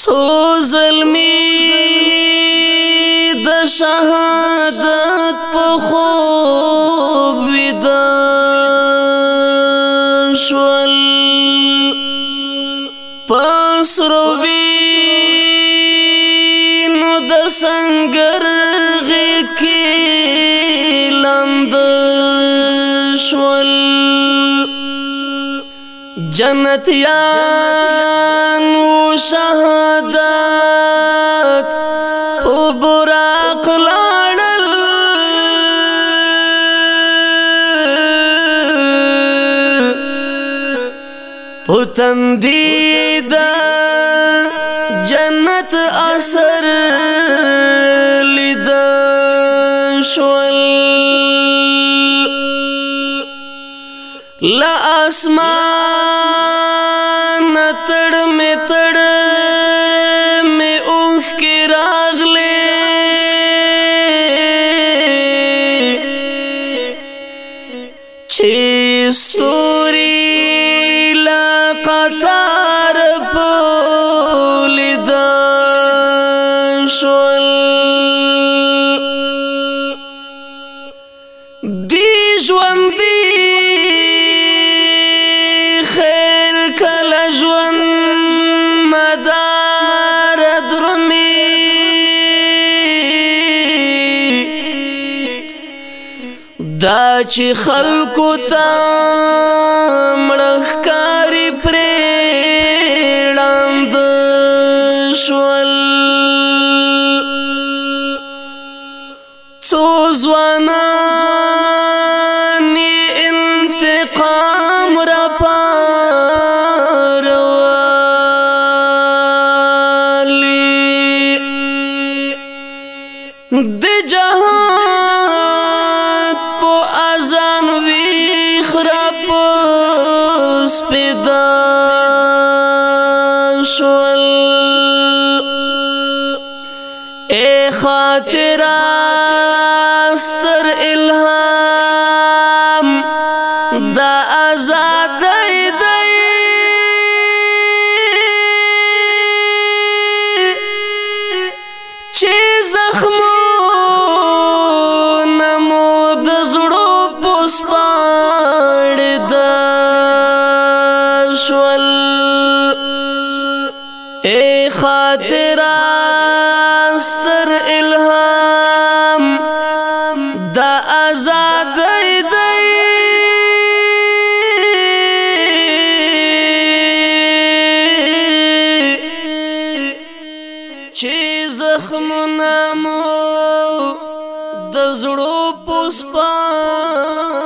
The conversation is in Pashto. سو ظلمی د شهادت په خوب ودا شول پسروی نو د سنگر غکی لمد شول جنتیان و شهادت او براق لانل پتندی دا جنت اثر لا اسمان تړ می تړ می اوخ کې راغلې چې ستو دا چې خلکو ته مړخکاری پرې ړاند شول څو ځوانان انتقام را پاروالی د جهان شول اے خاطر استر الهام دا آزاد دی چې زخمو اے خاطر استر الهام دا آزاد دی چې زخمونه مو د زړو پوسپان